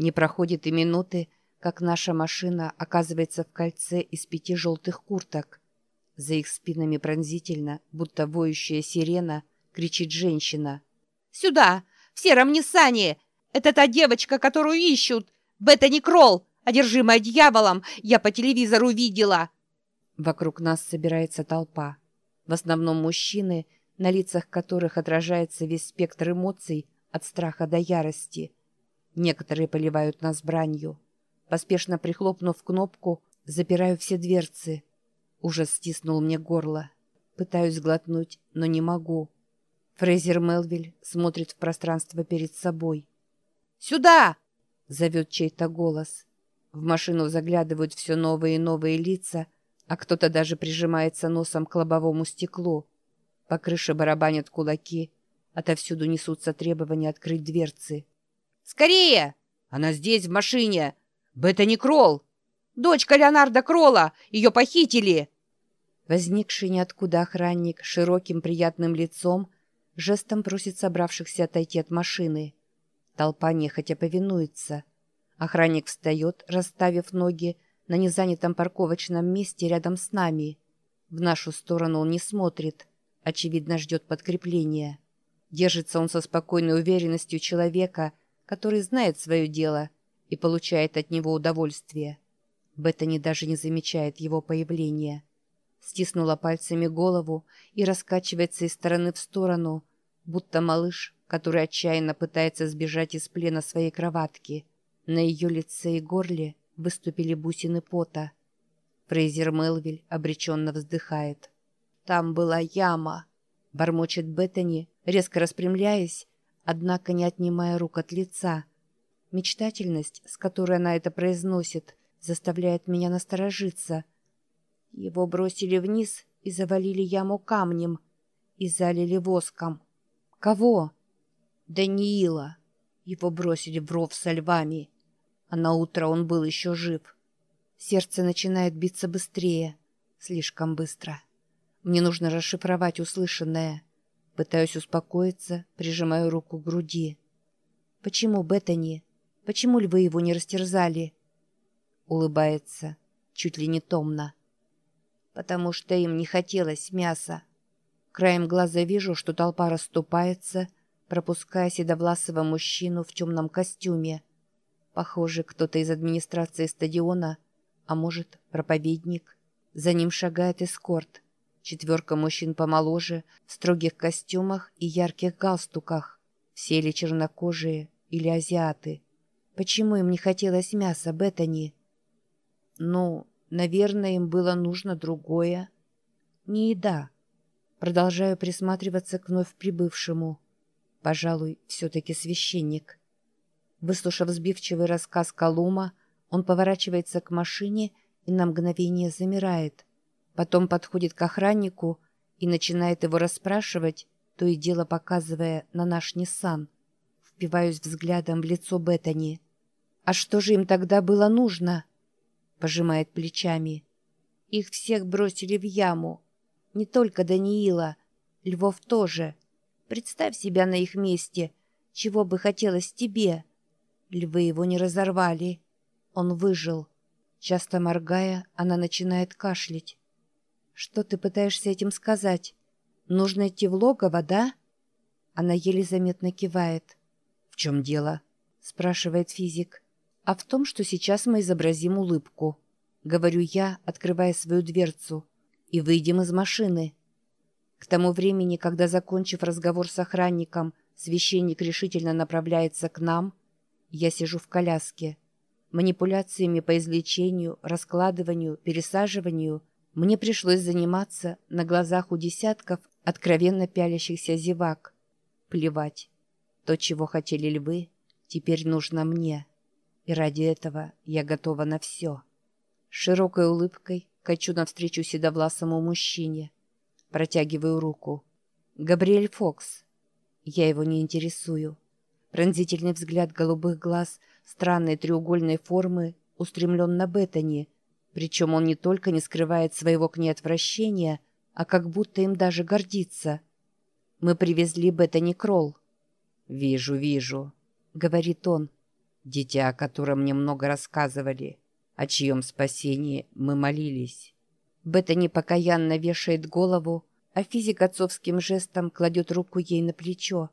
Не проходит и минуты, как наша машина оказывается в кольце из пяти желтых курток. За их спинами пронзительно, будто воющая сирена, кричит женщина. «Сюда! В сером Ниссане! Это та девочка, которую ищут! Беттани Кролл, одержимая дьяволом! Я по телевизору видела!» Вокруг нас собирается толпа. В основном мужчины, на лицах которых отражается весь спектр эмоций от страха до ярости. Некоторые поливают нас бранью. Поспешно прихлопнув кнопку, запираю все дверцы. Ужас стиснул мне горло. Пытаюсь глотнуть, но не могу. Фрейзер Мелвиль смотрит в пространство перед собой. «Сюда!» — зовет чей-то голос. В машину заглядывают все новые и новые лица, а кто-то даже прижимается носом к лобовому стеклу. По крыше барабанят кулаки. Отовсюду несутся требования открыть дверцы. «Скорее! Она здесь, в машине! Беттани Кролл! Дочка Леонарда Кролла! Ее похитили!» Возникший ниоткуда охранник широким приятным лицом жестом просит собравшихся отойти от машины. Толпа нехотя повинуется. Охранник встает, расставив ноги на незанятом парковочном месте рядом с нами. В нашу сторону он не смотрит. Очевидно, ждет подкрепления. Держится он со спокойной уверенностью человека, который знает свое дело и получает от него удовольствие. Беттани даже не замечает его появления. Стиснула пальцами голову и раскачивается из стороны в сторону, будто малыш, который отчаянно пытается сбежать из плена своей кроватки. На ее лице и горле выступили бусины пота. Фрейзер Мелвиль обреченно вздыхает. «Там была яма», — бормочет Беттани, резко распрямляясь, однако не отнимая рук от лица. Мечтательность, с которой она это произносит, заставляет меня насторожиться. Его бросили вниз и завалили яму камнем, и залили воском. Кого? Даниила. Его бросили в ров со львами. А на утро он был еще жив. Сердце начинает биться быстрее. Слишком быстро. Мне нужно расшифровать услышанное. Пытаюсь успокоиться, прижимаю руку к груди. «Почему Беттани? Почему львы его не растерзали?» Улыбается, чуть ли не томно. «Потому что им не хотелось мяса. Краем глаза вижу, что толпа расступается, пропуская седовласого мужчину в темном костюме. Похоже, кто-то из администрации стадиона, а может, проповедник. За ним шагает эскорт. Четверка мужчин помоложе, в строгих костюмах и ярких галстуках. Все или чернокожие, или азиаты. Почему им не хотелось мяса, Беттани? Ну, наверное, им было нужно другое. Не еда. Продолжаю присматриваться к вновь прибывшему. Пожалуй, все-таки священник. Выслушав сбивчивый рассказ Колума, он поворачивается к машине и на мгновение замирает. Потом подходит к охраннику и начинает его расспрашивать, то и дело показывая на наш Ниссан. Впиваюсь взглядом в лицо Беттани. «А что же им тогда было нужно?» Пожимает плечами. «Их всех бросили в яму. Не только Даниила, Львов тоже. Представь себя на их месте. Чего бы хотелось тебе? Львы его не разорвали. Он выжил. Часто моргая, она начинает кашлять. «Что ты пытаешься этим сказать? Нужно идти в логово, да?» Она еле заметно кивает. «В чем дело?» — спрашивает физик. «А в том, что сейчас мы изобразим улыбку», — говорю я, открывая свою дверцу и выйдем из машины. К тому времени, когда, закончив разговор с охранником, священник решительно направляется к нам, я сижу в коляске. Манипуляциями по излечению, раскладыванию, пересаживанию мне пришлось заниматься на глазах у десятков откровенно пялящихся зевак. Плевать. То, чего хотели львы, теперь нужно мне. И ради этого я готова на все. Широкой улыбкой Качу навстречу седовласому мужчине. Протягиваю руку. Габриэль Фокс. Я его не интересую. Пронзительный взгляд голубых глаз странной треугольной формы устремлен на Беттани, причем он не только не скрывает своего к ней отвращения, а как будто им даже гордится. «Мы привезли Беттани Кролл». «Вижу, вижу», — говорит он. Дитя, о котором мне много рассказывали, о чьем спасении мы молились. Беттани покаянно вешает голову, а физик отцовским жестом кладет руку ей на плечо.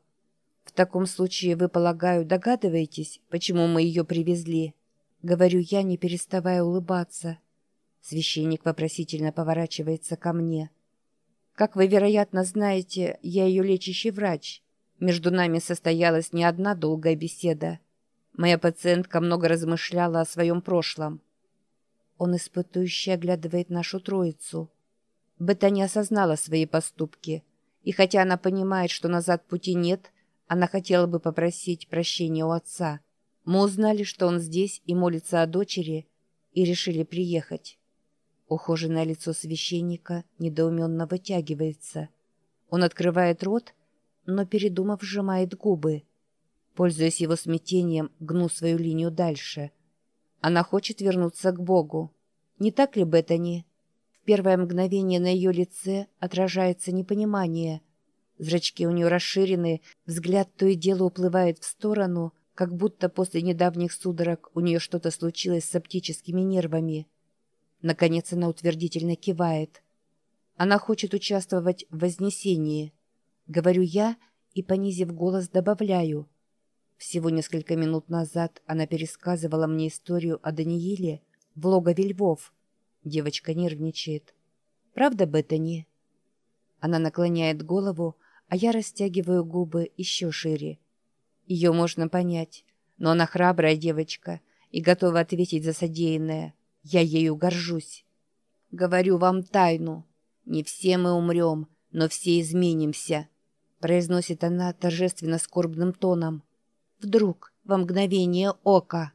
«В таком случае, вы, полагаю, догадываетесь, почему мы ее привезли?» Говорю я, не переставая улыбаться. Священник вопросительно поворачивается ко мне. «Как вы, вероятно, знаете, я ее лечащий врач. Между нами состоялась не одна долгая беседа. Моя пациентка много размышляла о своем прошлом. Он испытующе оглядывает нашу троицу. Бета не осознала свои поступки, и хотя она понимает, что назад пути нет, она хотела бы попросить прощения у отца. Мы узнали, что он здесь и молится о дочери, и решили приехать. Ухоженное лицо священника недоуменно вытягивается. Он открывает рот, но, передумав, сжимает губы. Пользуясь его смятением, гну свою линию дальше — она хочет вернуться к Богу. Не так ли, Беттани? В первое мгновение на ее лице отражается непонимание. Зрачки у нее расширены, взгляд то и дело уплывает в сторону, как будто после недавних судорог у нее что-то случилось с оптическими нервами. Наконец она утвердительно кивает. Она хочет участвовать в Вознесении. Говорю я и, понизив голос, добавляю — всего несколько минут назад она пересказывала мне историю о Данииле в логове львов. Девочка нервничает. «Правда, Беттани?» Она наклоняет голову, а я растягиваю губы еще шире. Ее можно понять, но она храбрая девочка и готова ответить за содеянное. Я ею горжусь. Говорю вам тайну. Не все мы умрем, но все изменимся, произносит она торжественно скорбным тоном. Вдруг, во мгновение ока.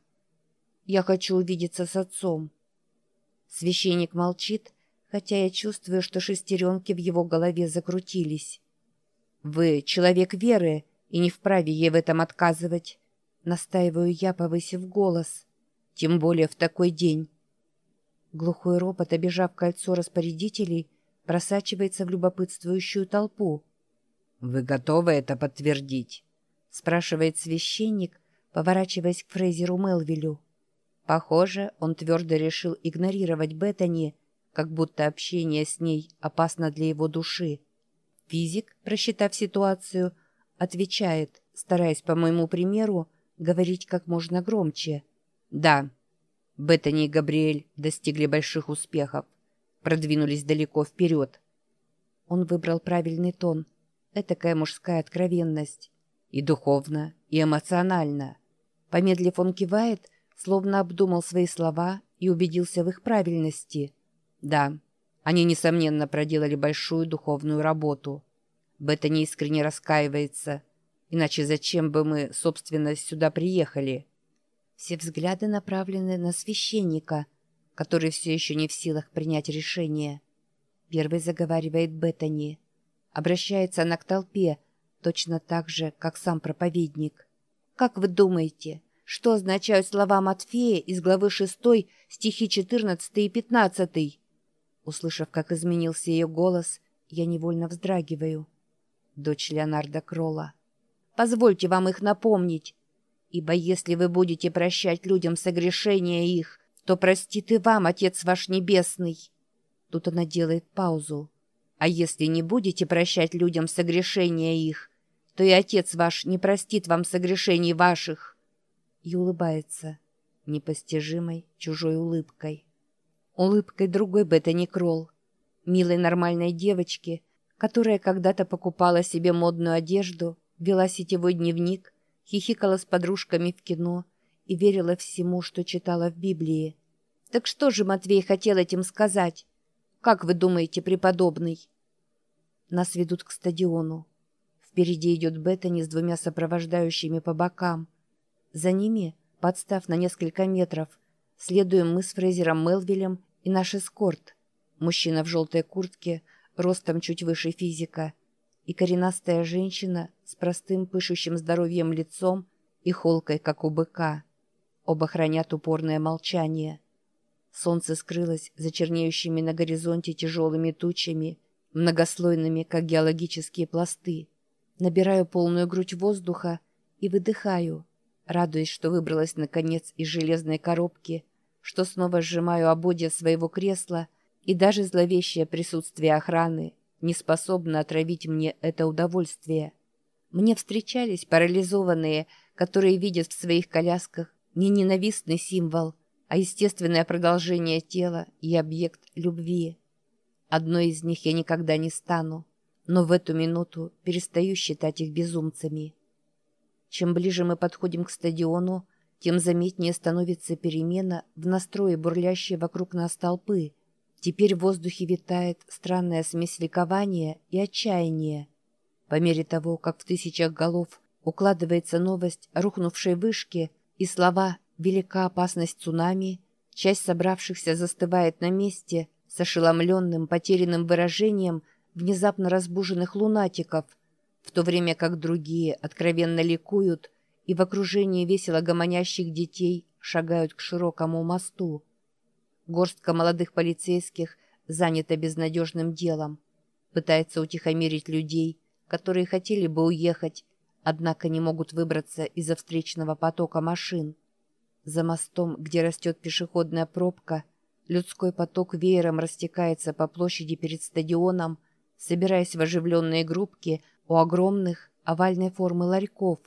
Я хочу увидеться с отцом. Священник молчит, хотя я чувствую, что шестеренки в его голове закрутились. «Вы человек веры и не вправе ей в этом отказывать», — настаиваю я, повысив голос. «Тем более в такой день». Глухой ропот, обижав кольцо распорядителей, просачивается в любопытствующую толпу. «Вы готовы это подтвердить?» спрашивает священник, поворачиваясь к Фрейзеру Мелвилю. Похоже, он твердо решил игнорировать Беттани, как будто общение с ней опасно для его души. Физик, просчитав ситуацию, отвечает, стараясь, по моему примеру, говорить как можно громче. «Да, Беттани и Габриэль достигли больших успехов, продвинулись далеко вперед». Он выбрал правильный тон. Этакая мужская откровенность. И духовно, и эмоционально. Помедлив, он кивает, словно обдумал свои слова и убедился в их правильности. Да, они, несомненно, проделали большую духовную работу. Бета неискренне раскаивается. Иначе зачем бы мы, собственно, сюда приехали? Все взгляды направлены на священника, который все еще не в силах принять решение. Первый заговаривает Беттани. Обращается она к толпе, точно так же, как сам проповедник. Как вы думаете, что означают слова Матфея из главы 6, стихи 14 и 15? Услышав, как изменился ее голос, я невольно вздрагиваю. Дочь Леонарда Кролла. Позвольте вам их напомнить. Ибо если вы будете прощать людям согрешения их, то простит и вам Отец ваш Небесный. Тут она делает паузу. А если не будете прощать людям согрешения их, то и Отец ваш не простит вам согрешений ваших». И улыбается непостижимой чужой улыбкой. Улыбкой другой Беттани Кролл, милой нормальной девочки, которая когда-то покупала себе модную одежду, вела сетевой дневник, хихикала с подружками в кино и верила всему, что читала в Библии. Так что же Матвей хотел этим сказать? Как вы думаете, преподобный? Нас ведут к стадиону. Впереди идет Беттани с двумя сопровождающими по бокам. За ними, подстав на несколько метров, следуем мы с Фрейзером Мелвилем и наш эскорт. Мужчина в желтой куртке, ростом чуть выше физика, и коренастая женщина с простым пышущим здоровьем лицом и холкой, как у быка. Оба хранят упорное молчание. Солнце скрылось за чернеющими на горизонте тяжелыми тучами, многослойными, как геологические пласты. Набираю полную грудь воздуха и выдыхаю. радуясь, что выбралась наконец из железной коробки, что снова сжимаю ободья своего кресла, и даже зловещее присутствие охраны не способно отравить мне это удовольствие. Мне встречались парализованные, которые видят в своих колясках не ненавистный символ, а естественное продолжение тела и объект любви. Одной из них я никогда не стану, но в эту минуту перестаю считать их безумцами. Чем ближе мы подходим к стадиону, тем заметнее становится перемена в настрое бурлящей вокруг нас толпы. Теперь в воздухе витает странная смесь ликования и отчаяния. По мере того, как в тысячах голов укладывается новость о рухнувшей вышке и слова «велика опасность цунами», часть собравшихся застывает на месте с ошеломленным, потерянным выражением внезапно разбуженных лунатиков – в то время как другие откровенно ликуют и в окружении весело гомонящих детей шагают к широкому мосту. Горстка молодых полицейских занята безнадежным делом, пытается утихомирить людей, которые хотели бы уехать, однако не могут выбраться из-за встречного потока машин. За мостом, где растет пешеходная пробка, людской поток веером растекается по площади перед стадионом, собираясь в оживленные группки – у огромных овальной формы ларьков.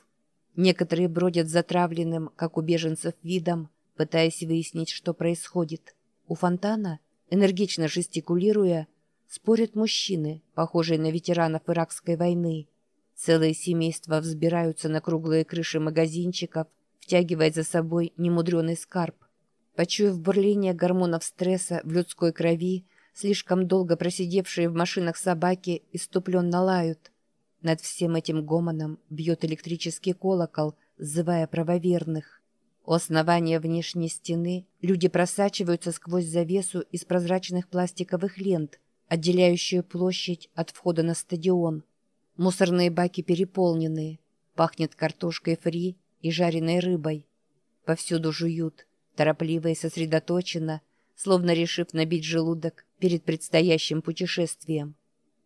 Некоторые бродят затравленным, как у беженцев, видом, пытаясь выяснить, что происходит. У фонтана, энергично жестикулируя, спорят мужчины, похожие на ветеранов Иракской войны. Целые семейства взбираются на круглые крыши магазинчиков, втягивая за собой немудреный скарб. Почуяв бурление гормонов стресса в людской крови, слишком долго просидевшие в машинах собаки иступленно лают – над всем этим гомоном бьет электрический колокол, зывая правоверных. У основания внешней стены люди просачиваются сквозь завесу из прозрачных пластиковых лент, отделяющую площадь от входа на стадион. Мусорные баки переполнены, пахнет картошкой фри и жареной рыбой. Повсюду жуют, торопливо и сосредоточенно, словно решив набить желудок перед предстоящим путешествием.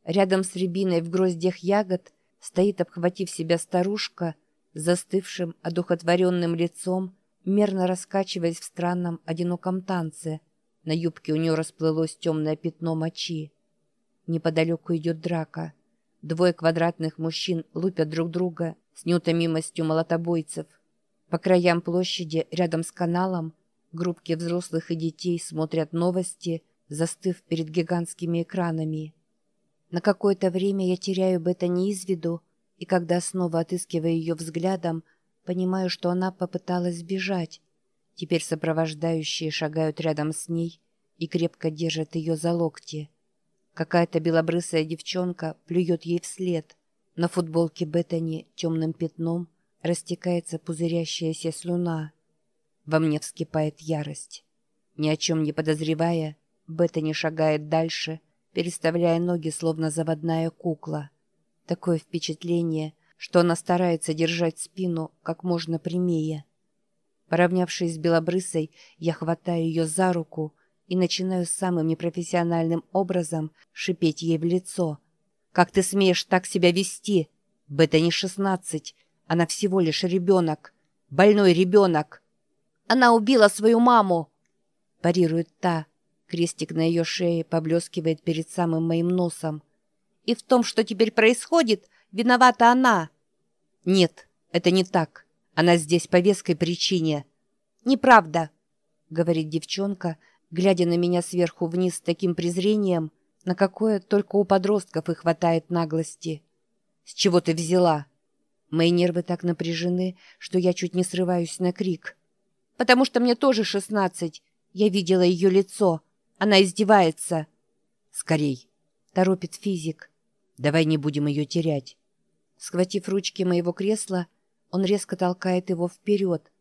Рядом с рябиной в гроздях ягод стоит, обхватив себя старушка, застывшим, одухотворенным лицом, мерно раскачиваясь в странном одиноком танце. На юбке у нее расплылось темное пятно мочи. Неподалеку идет драка. Двое квадратных мужчин лупят друг друга с неутомимостью молотобойцев. По краям площади, рядом с каналом, группки взрослых и детей смотрят новости, застыв перед гигантскими экранами. На какое-то время я теряю Беттани из виду, и когда снова отыскиваю ее взглядом, понимаю, что она попыталась сбежать. Теперь сопровождающие шагают рядом с ней и крепко держат ее за локти. Какая-то белобрысая девчонка плюет ей вслед. На футболке Беттани темным пятном растекается пузырящаяся слюна. Во мне вскипает ярость. Ни о чем не подозревая, Беттани шагает дальше — переставляя ноги, словно заводная кукла. Такое впечатление, что она старается держать спину как можно прямее. Поравнявшись с Белобрысой, я хватаю ее за руку и начинаю самым непрофессиональным образом шипеть ей в лицо. «Как ты смеешь так себя вести? Бета не шестнадцать, она всего лишь ребенок, больной ребенок!» «Она убила свою маму!» парирует та, Крестик на ее шее поблескивает перед самым моим носом. «И в том, что теперь происходит, виновата она!» «Нет, это не так. Она здесь по веской причине». «Неправда», — говорит девчонка, глядя на меня сверху вниз с таким презрением, на какое только у подростков и хватает наглости. «С чего ты взяла?» Мои нервы так напряжены, что я чуть не срываюсь на крик. «Потому что мне тоже шестнадцать. Я видела ее лицо. Она издевается. Скорей. Торопит физик. Давай не будем ее терять. Схватив ручки моего кресла, он резко толкает его вперед.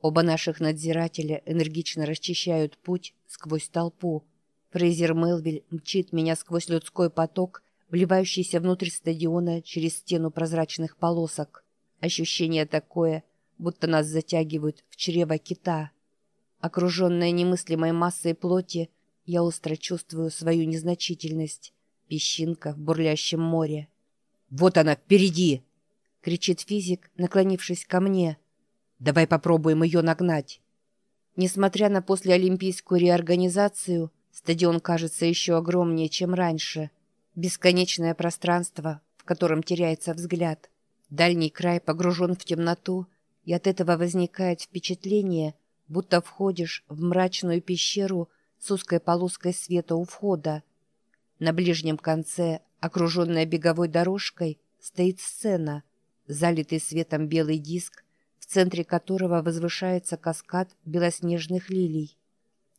Оба наших надзирателя энергично расчищают путь сквозь толпу. Фрейзер Мелвиль мчит меня сквозь людской поток, вливающийся внутрь стадиона через стену прозрачных полосок. Ощущение такое, будто нас затягивают в чрево кита. Окруженная немыслимой массой плоти, я остро чувствую свою незначительность. Песчинка в бурлящем море. «Вот она, впереди!» — кричит физик, наклонившись ко мне. Давай попробуем ее нагнать. Несмотря на послеолимпийскую реорганизацию, стадион кажется еще огромнее, чем раньше. Бесконечное пространство, в котором теряется взгляд. Дальний край погружен в темноту, и от этого возникает впечатление, будто входишь в мрачную пещеру с узкой полоской света у входа. На ближнем конце, окруженная беговой дорожкой, стоит сцена, залитый светом белый диск, в центре которого возвышается каскад белоснежных лилий.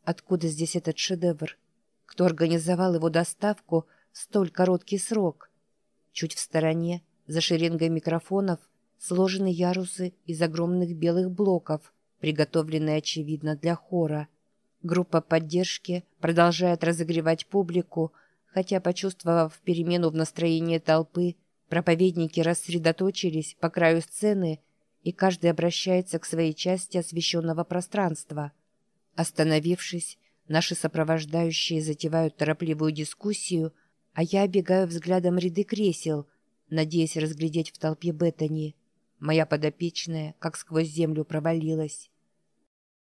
Откуда здесь этот шедевр? Кто организовал его доставку в столь короткий срок? Чуть в стороне, за шеренгой микрофонов, сложены ярусы из огромных белых блоков, приготовленные, очевидно, для хора. Группа поддержки продолжает разогревать публику, хотя, почувствовав перемену в настроении толпы, проповедники рассредоточились по краю сцены, и каждый обращается к своей части освещенного пространства. Остановившись, наши сопровождающие затевают торопливую дискуссию, а я обегаю взглядом ряды кресел, надеясь разглядеть в толпе Беттани. Моя подопечная, как сквозь землю, провалилась.